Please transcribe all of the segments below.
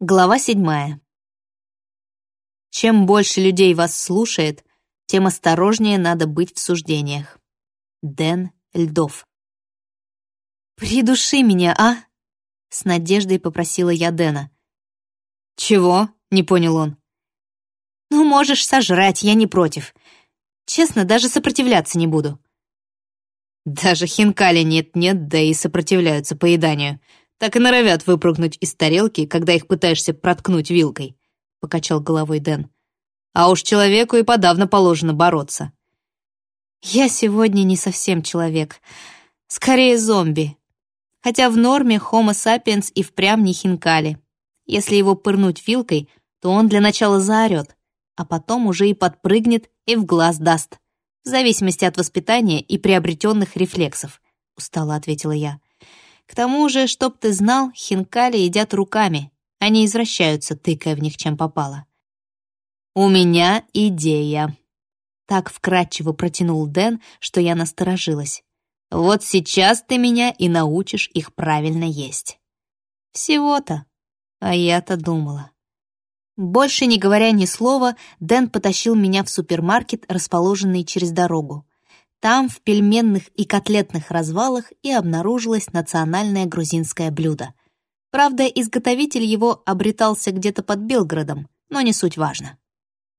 Глава седьмая. Чем больше людей вас слушает, тем осторожнее надо быть в суждениях. Дэн Льдов. «Придуши меня, а?» — с надеждой попросила я Дэна. «Чего?» — не понял он. «Ну, можешь сожрать, я не против. Честно, даже сопротивляться не буду». Даже хинкали нет-нет, да и сопротивляются поеданию так и норовят выпрыгнуть из тарелки, когда их пытаешься проткнуть вилкой», — покачал головой Дэн. «А уж человеку и подавно положено бороться». «Я сегодня не совсем человек. Скорее зомби. Хотя в норме Homo sapiens и впрямь не хинкали. Если его пырнуть вилкой, то он для начала заорет, а потом уже и подпрыгнет и в глаз даст. В зависимости от воспитания и приобретенных рефлексов», — устало ответила я. К тому же, чтоб ты знал, хинкали едят руками. Они извращаются, тыкая в них чем попало. «У меня идея», — так вкратчиво протянул Дэн, что я насторожилась. «Вот сейчас ты меня и научишь их правильно есть». «Всего-то», а я-то думала. Больше не говоря ни слова, Дэн потащил меня в супермаркет, расположенный через дорогу. Там, в пельменных и котлетных развалах, и обнаружилось национальное грузинское блюдо. Правда, изготовитель его обретался где-то под Белгородом, но не суть важно.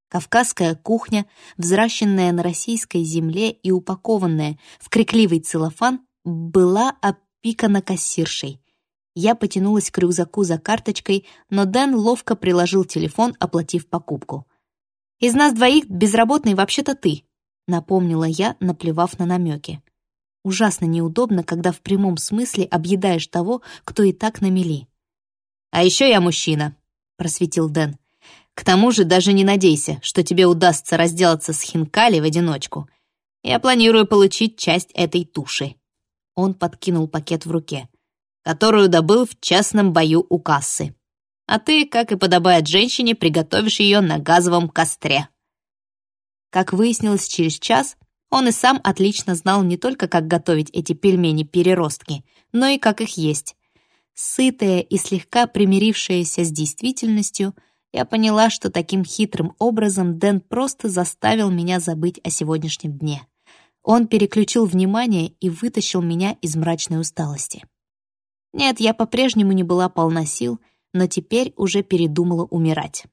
Кавказская кухня, взращенная на российской земле и упакованная в крикливый целлофан, была опикана кассиршей. Я потянулась к рюкзаку за карточкой, но Дэн ловко приложил телефон, оплатив покупку. «Из нас двоих безработный вообще-то ты», напомнила я, наплевав на намеки. Ужасно неудобно, когда в прямом смысле объедаешь того, кто и так на мели. «А еще я мужчина», — просветил Дэн. «К тому же даже не надейся, что тебе удастся разделаться с Хинкали в одиночку. Я планирую получить часть этой туши». Он подкинул пакет в руке, которую добыл в частном бою у кассы. А ты, как и подобает женщине, приготовишь ее на газовом костре. Как выяснилось через час, он и сам отлично знал не только, как готовить эти пельмени-переростки, но и как их есть. Сытая и слегка примирившаяся с действительностью, я поняла, что таким хитрым образом Дэн просто заставил меня забыть о сегодняшнем дне. Он переключил внимание и вытащил меня из мрачной усталости. Нет, я по-прежнему не была полна сил, но теперь уже передумала умирать.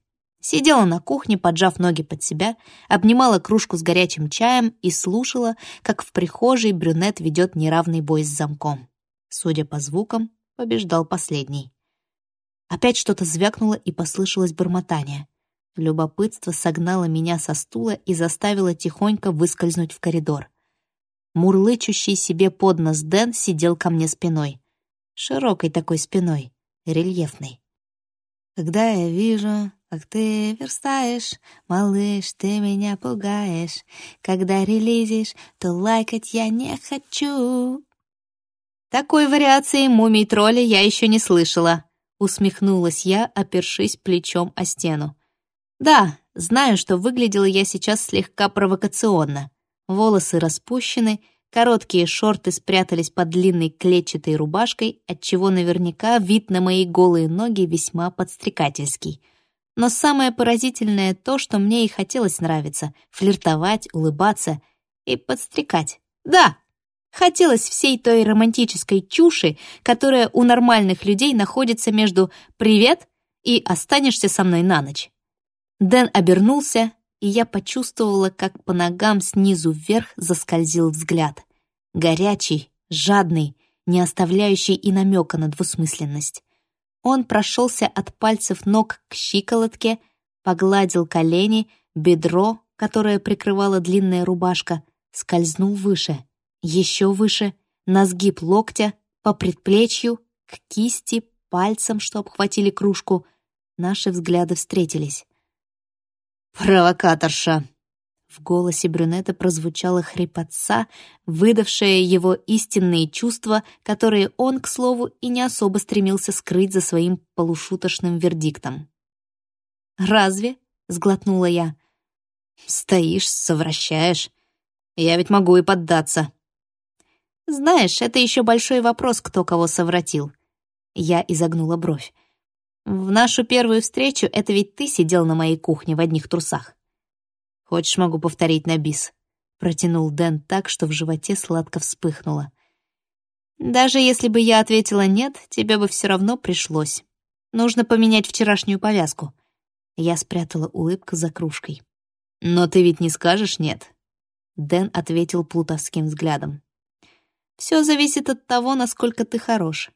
Сидела на кухне, поджав ноги под себя, обнимала кружку с горячим чаем и слушала, как в прихожей брюнет ведет неравный бой с замком. Судя по звукам, побеждал последний. Опять что-то звякнуло и послышалось бормотание. Любопытство согнало меня со стула и заставило тихонько выскользнуть в коридор. Мурлычущий себе под нос Дэн сидел ко мне спиной. Широкой такой спиной, рельефной. Когда я вижу как ты верстаешь, малыш, ты меня пугаешь. Когда релизишь, то лайкать я не хочу. Такой вариации мумий-тролля я еще не слышала, усмехнулась я, опершись плечом о стену. Да, знаю, что выглядела я сейчас слегка провокационно. Волосы распущены, короткие шорты спрятались под длинной клетчатой рубашкой, отчего наверняка вид на мои голые ноги весьма подстрекательский — но самое поразительное то, что мне и хотелось нравиться — флиртовать, улыбаться и подстрекать. Да, хотелось всей той романтической чуши, которая у нормальных людей находится между «привет» и «останешься со мной на ночь». Дэн обернулся, и я почувствовала, как по ногам снизу вверх заскользил взгляд. Горячий, жадный, не оставляющий и намека на двусмысленность. Он прошелся от пальцев ног к щиколотке, погладил колени, бедро, которое прикрывала длинная рубашка, скользнул выше, еще выше, на сгиб локтя, по предплечью, к кисти, пальцам, что обхватили кружку. Наши взгляды встретились. «Провокаторша!» В голосе брюнета прозвучала хрипотца, выдавшая его истинные чувства, которые он, к слову, и не особо стремился скрыть за своим полушуточным вердиктом. «Разве?» — сглотнула я. «Стоишь, совращаешь. Я ведь могу и поддаться». «Знаешь, это еще большой вопрос, кто кого совратил». Я изогнула бровь. В нашу первую встречу это ведь ты сидел на моей кухне в одних трусах. Хочешь, могу повторить на бис?» Протянул Дэн так, что в животе сладко вспыхнуло. «Даже если бы я ответила «нет», тебе бы все равно пришлось. Нужно поменять вчерашнюю повязку». Я спрятала улыбку за кружкой. «Но ты ведь не скажешь «нет»?» Дэн ответил плутовским взглядом. «Все зависит от того, насколько ты хорош».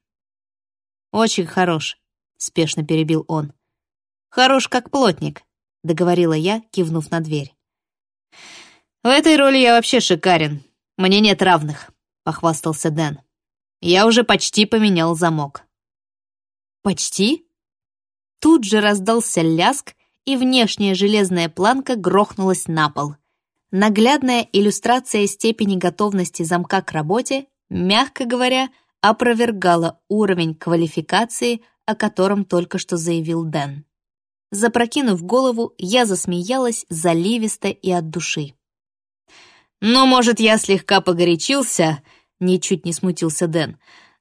«Очень хорош», — спешно перебил он. «Хорош как плотник», — договорила я, кивнув на дверь. «В этой роли я вообще шикарен. Мне нет равных», — похвастался Дэн. «Я уже почти поменял замок». «Почти?» Тут же раздался ляск, и внешняя железная планка грохнулась на пол. Наглядная иллюстрация степени готовности замка к работе, мягко говоря, опровергала уровень квалификации, о котором только что заявил Дэн. Запрокинув голову, я засмеялась заливисто и от души. «Ну, может, я слегка погорячился», — ничуть не смутился Дэн.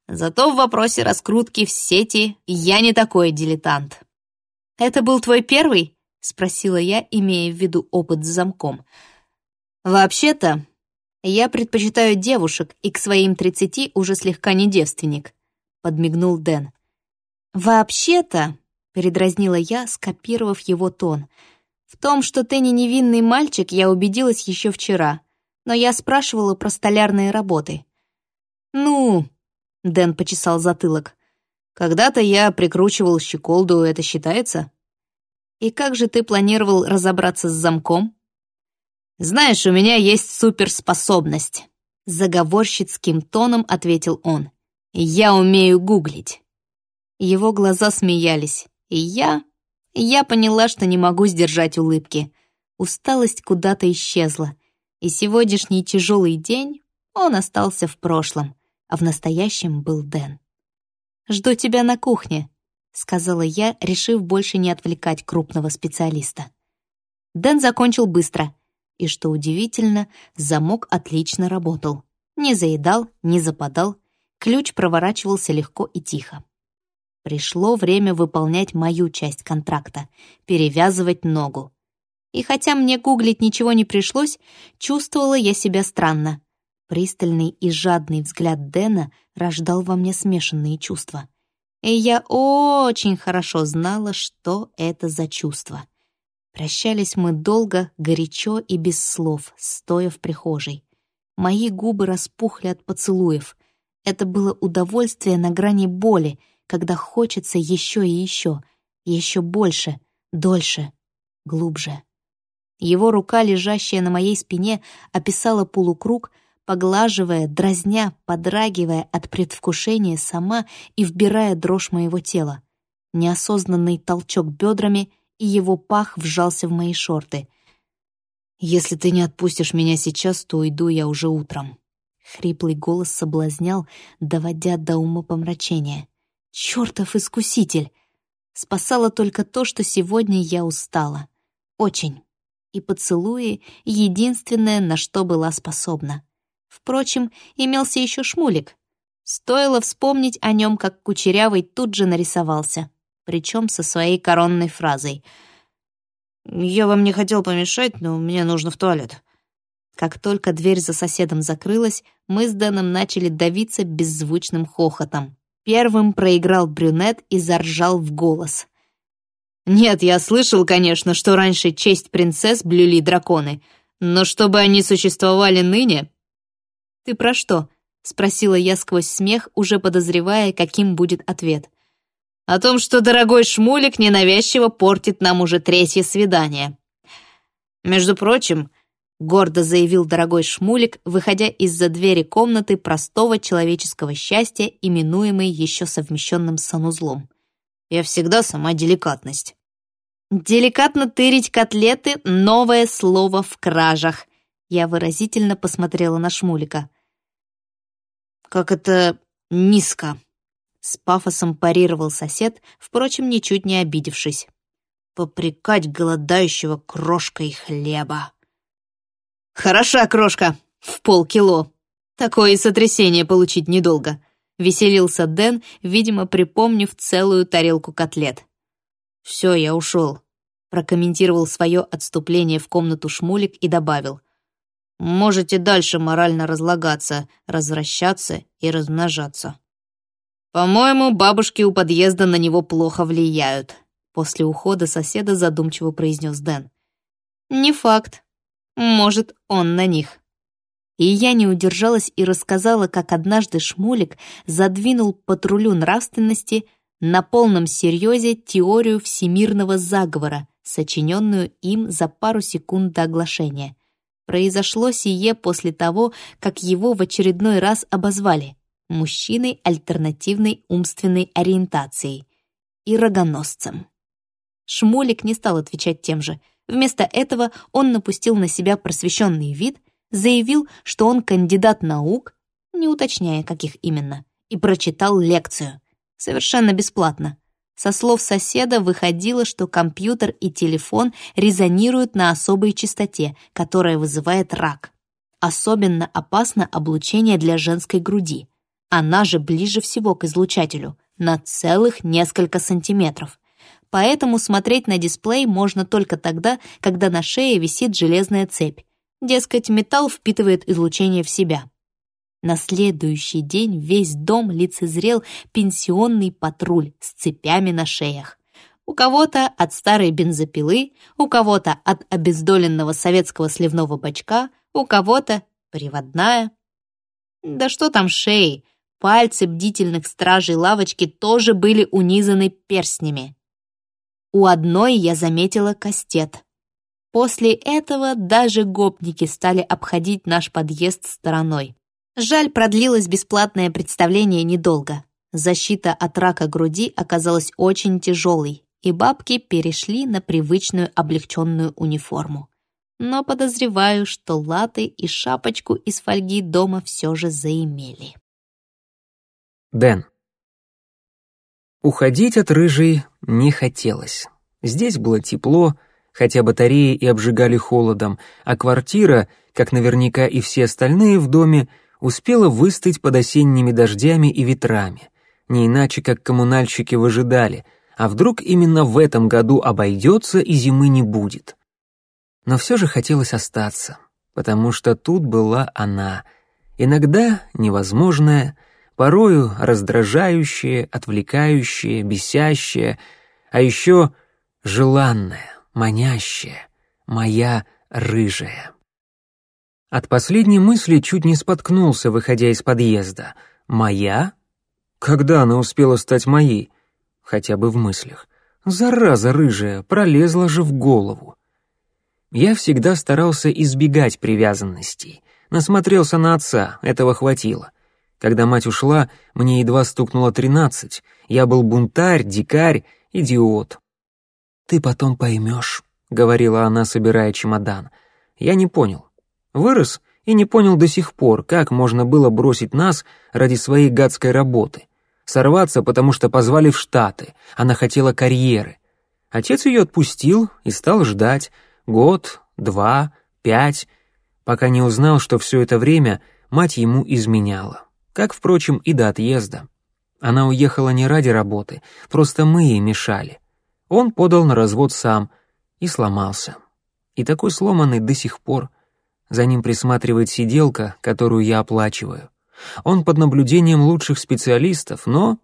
«Зато в вопросе раскрутки в сети я не такой дилетант». «Это был твой первый?» — спросила я, имея в виду опыт с замком. «Вообще-то, я предпочитаю девушек и к своим тридцати уже слегка не девственник», — подмигнул Дэн. «Вообще-то», — передразнила я, скопировав его тон, «в том, что ты не невинный мальчик, я убедилась еще вчера но я спрашивала про столярные работы. «Ну...» — Дэн почесал затылок. «Когда-то я прикручивал щеколду, это считается?» «И как же ты планировал разобраться с замком?» «Знаешь, у меня есть суперспособность», — заговорщицким тоном ответил он. «Я умею гуглить». Его глаза смеялись, и я... Я поняла, что не могу сдержать улыбки. Усталость куда-то исчезла и сегодняшний тяжелый день он остался в прошлом, а в настоящем был Дэн. «Жду тебя на кухне», — сказала я, решив больше не отвлекать крупного специалиста. Дэн закончил быстро, и, что удивительно, замок отлично работал. Не заедал, не западал, ключ проворачивался легко и тихо. Пришло время выполнять мою часть контракта — перевязывать ногу. И хотя мне гуглить ничего не пришлось, чувствовала я себя странно. Пристальный и жадный взгляд Дэна рождал во мне смешанные чувства. И я очень хорошо знала, что это за чувство. Прощались мы долго, горячо и без слов, стоя в прихожей. Мои губы распухли от поцелуев. Это было удовольствие на грани боли, когда хочется еще и еще, еще больше, дольше, глубже. Его рука, лежащая на моей спине, описала полукруг, поглаживая, дразня, подрагивая от предвкушения сама и вбирая дрожь моего тела. Неосознанный толчок бедрами, и его пах вжался в мои шорты. «Если ты не отпустишь меня сейчас, то уйду я уже утром». Хриплый голос соблазнял, доводя до ума помрачения. «Чёртов искуситель!» Спасало только то, что сегодня я устала. Очень и поцелуи — единственное, на что была способна. Впрочем, имелся еще шмулик. Стоило вспомнить о нем, как Кучерявый тут же нарисовался, причем со своей коронной фразой. «Я вам не хотел помешать, но мне нужно в туалет». Как только дверь за соседом закрылась, мы с Дэном начали давиться беззвучным хохотом. Первым проиграл брюнет и заржал в голос — нет, я слышал, конечно, что раньше честь принцесс блюли драконы, но чтобы они существовали ныне... «Ты про что?» — спросила я сквозь смех, уже подозревая, каким будет ответ. «О том, что дорогой шмулик ненавязчиво портит нам уже третье свидание». «Между прочим», — гордо заявил дорогой шмулик, выходя из-за двери комнаты простого человеческого счастья, именуемой еще совмещенным санузлом. «Я всегда сама деликатность». «Деликатно тырить котлеты — новое слово в кражах», я выразительно посмотрела на Шмулика. «Как это низко!» С пафосом парировал сосед, впрочем, ничуть не обидевшись. «Попрекать голодающего крошкой хлеба!» «Хороша крошка! В полкило! Такое сотрясение получить недолго!» Веселился Дэн, видимо, припомнив целую тарелку котлет. «Все, я ушел», — прокомментировал свое отступление в комнату Шмулик и добавил. «Можете дальше морально разлагаться, развращаться и размножаться». «По-моему, бабушки у подъезда на него плохо влияют», — после ухода соседа задумчиво произнес Дэн. «Не факт. Может, он на них». И я не удержалась и рассказала, как однажды Шмулик задвинул патрулю нравственности на полном серьезе теорию всемирного заговора, сочиненную им за пару секунд до оглашения. Произошло сие после того, как его в очередной раз обозвали мужчиной альтернативной умственной ориентацией и рогоносцем. Шмулик не стал отвечать тем же. Вместо этого он напустил на себя просвещенный вид, заявил, что он кандидат наук, не уточняя, каких именно, и прочитал лекцию. Совершенно бесплатно. Со слов соседа выходило, что компьютер и телефон резонируют на особой частоте, которая вызывает рак. Особенно опасно облучение для женской груди. Она же ближе всего к излучателю, на целых несколько сантиметров. Поэтому смотреть на дисплей можно только тогда, когда на шее висит железная цепь. Дескать, металл впитывает излучение в себя. На следующий день весь дом лицезрел пенсионный патруль с цепями на шеях. У кого-то от старой бензопилы, у кого-то от обездоленного советского сливного бачка, у кого-то приводная. Да что там шеи, пальцы бдительных стражей лавочки тоже были унизаны перстнями. У одной я заметила кастет. После этого даже гопники стали обходить наш подъезд стороной. Жаль, продлилось бесплатное представление недолго. Защита от рака груди оказалась очень тяжелой, и бабки перешли на привычную облегченную униформу. Но подозреваю, что латы и шапочку из фольги дома все же заимели. Дэн. Уходить от рыжей не хотелось. Здесь было тепло, хотя батареи и обжигали холодом, а квартира, как наверняка и все остальные в доме, успела выстыть под осенними дождями и ветрами, не иначе как коммунальщики выжидали, а вдруг именно в этом году обойдется и зимы не будет. Но все же хотелось остаться, потому что тут была она, иногда невозможная, порою раздражающая, отвлекающая, бесящая, а еще желанная, манящая, моя рыжая. От последней мысли чуть не споткнулся, выходя из подъезда. «Моя? Когда она успела стать моей?» Хотя бы в мыслях. «Зараза рыжая, пролезла же в голову». Я всегда старался избегать привязанностей. Насмотрелся на отца, этого хватило. Когда мать ушла, мне едва стукнуло тринадцать. Я был бунтарь, дикарь, идиот. «Ты потом поймешь», — говорила она, собирая чемодан. Я не понял. Вырос и не понял до сих пор, как можно было бросить нас ради своей гадской работы. Сорваться, потому что позвали в Штаты, она хотела карьеры. Отец ее отпустил и стал ждать. Год, два, пять, пока не узнал, что все это время мать ему изменяла. Как, впрочем, и до отъезда. Она уехала не ради работы, просто мы ей мешали. Он подал на развод сам и сломался. И такой сломанный до сих пор. За ним присматривает сиделка, которую я оплачиваю. Он под наблюдением лучших специалистов, но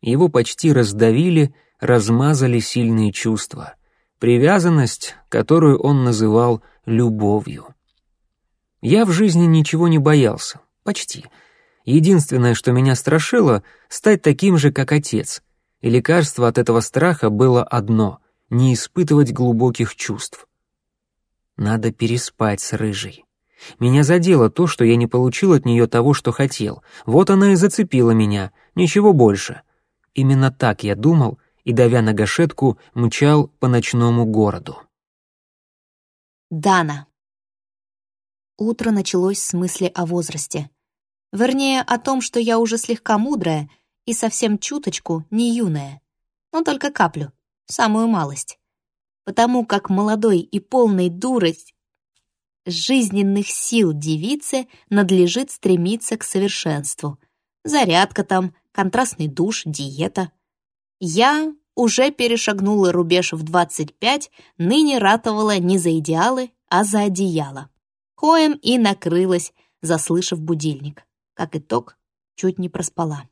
его почти раздавили, размазали сильные чувства. Привязанность, которую он называл любовью. Я в жизни ничего не боялся, почти. Единственное, что меня страшило, стать таким же, как отец. И лекарство от этого страха было одно — не испытывать глубоких чувств. Надо переспать с рыжей. Меня задело то, что я не получил от нее того, что хотел. Вот она и зацепила меня, ничего больше. Именно так я думал и, давя на гашетку, мчал по ночному городу. Дана. Утро началось с мысли о возрасте. Вернее, о том, что я уже слегка мудрая и совсем чуточку не юная. Но только каплю, самую малость потому как молодой и полной дурость жизненных сил девице надлежит стремиться к совершенству. Зарядка там, контрастный душ, диета. Я уже перешагнула рубеж в 25, ныне ратовала не за идеалы, а за одеяло. Коем и накрылась, заслышав будильник. Как итог, чуть не проспала.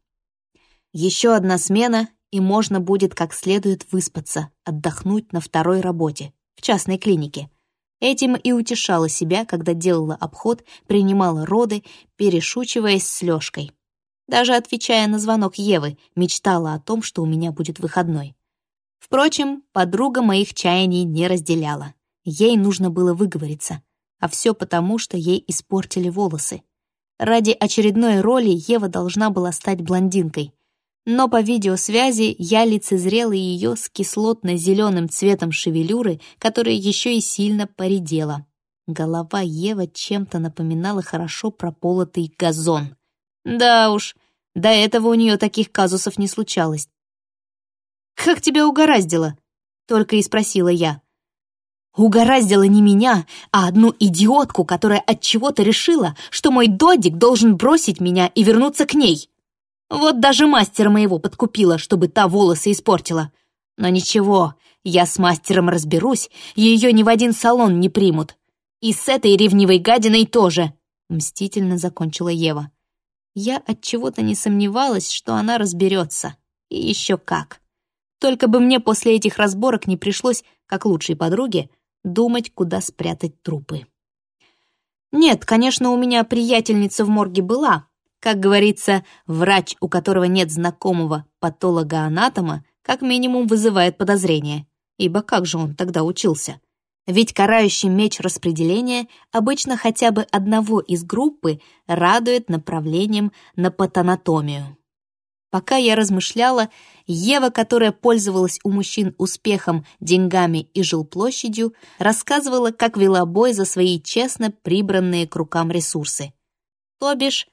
Еще одна смена, и можно будет как следует выспаться, отдохнуть на второй работе, в частной клинике. Этим и утешала себя, когда делала обход, принимала роды, перешучиваясь с Лёшкой. Даже отвечая на звонок Евы, мечтала о том, что у меня будет выходной. Впрочем, подруга моих чаяний не разделяла. Ей нужно было выговориться. А все потому, что ей испортили волосы. Ради очередной роли Ева должна была стать блондинкой. Но по видеосвязи я лицезрела ее с кислотно-зеленым цветом шевелюры, которая еще и сильно поредела. Голова Евы чем-то напоминала хорошо прополотый газон. Да уж, до этого у нее таких казусов не случалось. «Как тебя угораздило?» — только и спросила я. Угораздило не меня, а одну идиотку, которая от чего-то решила, что мой додик должен бросить меня и вернуться к ней. Вот даже мастера моего подкупила, чтобы та волосы испортила. Но ничего, я с мастером разберусь, ее ни в один салон не примут. И с этой ревнивой гадиной тоже, мстительно закончила Ева. Я от чего-то не сомневалась, что она разберется. И еще как. Только бы мне после этих разборок не пришлось, как лучшей подруге, думать, куда спрятать трупы. Нет, конечно, у меня приятельница в морге была. Как говорится, врач, у которого нет знакомого патолога-анатома, как минимум вызывает подозрение. Ибо как же он тогда учился? Ведь карающий меч распределения обычно хотя бы одного из группы радует направлением на патанатомию. Пока я размышляла, Ева, которая пользовалась у мужчин успехом, деньгами и жилплощадью, рассказывала, как вела бой за свои честно прибранные к рукам ресурсы. То бишь,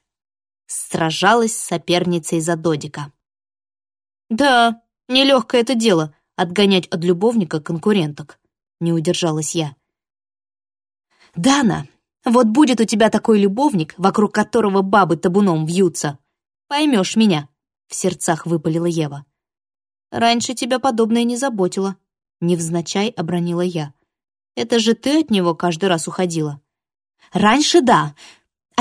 сражалась с соперницей за Додика. «Да, нелегкое это дело — отгонять от любовника конкуренток», — не удержалась я. «Дана, вот будет у тебя такой любовник, вокруг которого бабы табуном вьются. Поймешь меня», в сердцах выпалила Ева. «Раньше тебя подобное не заботило», — невзначай обронила я. «Это же ты от него каждый раз уходила». «Раньше да,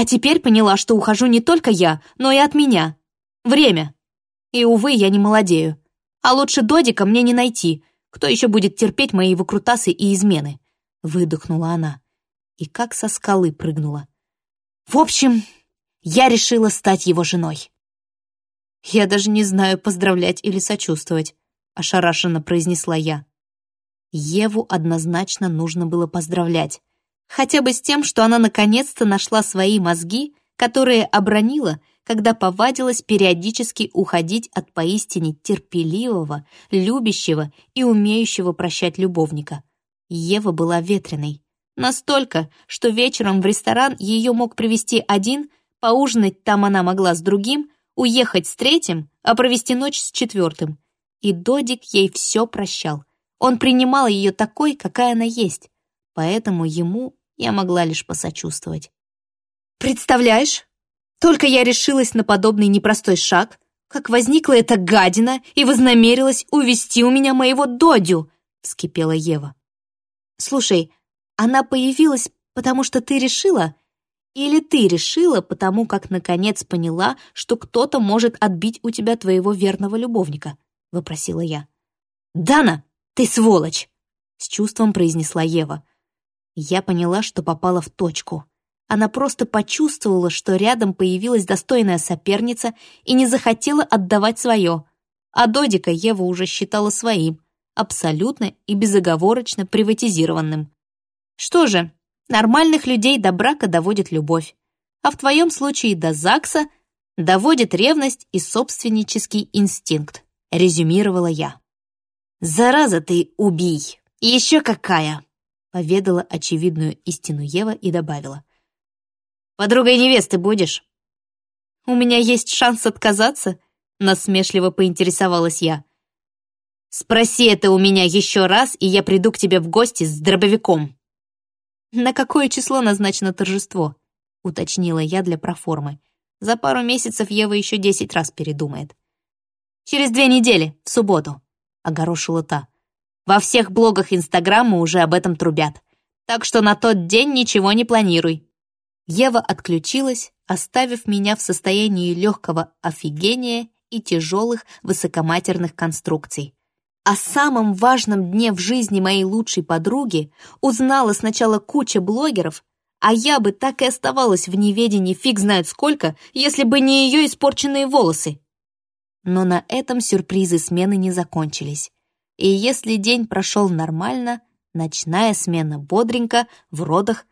а теперь поняла, что ухожу не только я, но и от меня. Время. И, увы, я не молодею. А лучше Додика мне не найти. Кто еще будет терпеть мои выкрутасы и измены?» Выдохнула она. И как со скалы прыгнула. «В общем, я решила стать его женой». «Я даже не знаю, поздравлять или сочувствовать», — ошарашенно произнесла я. Еву однозначно нужно было поздравлять. Хотя бы с тем, что она наконец-то нашла свои мозги, которые обронила, когда повадилась периодически уходить от поистине терпеливого, любящего и умеющего прощать любовника. Ева была ветреной. Настолько, что вечером в ресторан ее мог привести один, поужинать там она могла с другим, уехать с третьим, а провести ночь с четвертым. И Додик ей все прощал. Он принимал ее такой, какая она есть. Поэтому ему я могла лишь посочувствовать. «Представляешь? Только я решилась на подобный непростой шаг, как возникла эта гадина и вознамерилась увести у меня моего Додю!» — вскипела Ева. «Слушай, она появилась, потому что ты решила, или ты решила, потому как наконец поняла, что кто-то может отбить у тебя твоего верного любовника?» — вопросила я. «Дана, ты сволочь!» — с чувством произнесла Ева. Я поняла, что попала в точку. Она просто почувствовала, что рядом появилась достойная соперница и не захотела отдавать свое. А Додика Ева уже считала своим, абсолютно и безоговорочно приватизированным. Что же, Нормальных людей до брака доводит любовь, а в твоем случае до ЗАГСа доводит ревность и собственнический инстинкт, резюмировала я. «Зараза ты, убий! Еще какая!» Поведала очевидную истину Ева и добавила. «Подругой невесты будешь?» «У меня есть шанс отказаться?» насмешливо поинтересовалась я. «Спроси это у меня еще раз, и я приду к тебе в гости с дробовиком», «На какое число назначено торжество?» — уточнила я для проформы. За пару месяцев Ева еще десять раз передумает. «Через две недели, в субботу. — огорошила та. «Во всех блогах Инстаграма уже об этом трубят. Так что на тот день ничего не планируй». Ева отключилась, оставив меня в состоянии легкого офигения и тяжелых высокоматерных конструкций. О самом важном дне в жизни моей лучшей подруги узнала сначала куча блогеров, а я бы так и оставалась в неведении фиг знает сколько, если бы не ее испорченные волосы. Но на этом сюрпризы смены не закончились. И если день прошел нормально, ночная смена бодренько, в родах,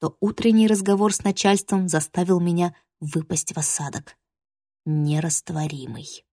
то утренний разговор с начальством заставил меня выпасть в осадок. Нерастворимый.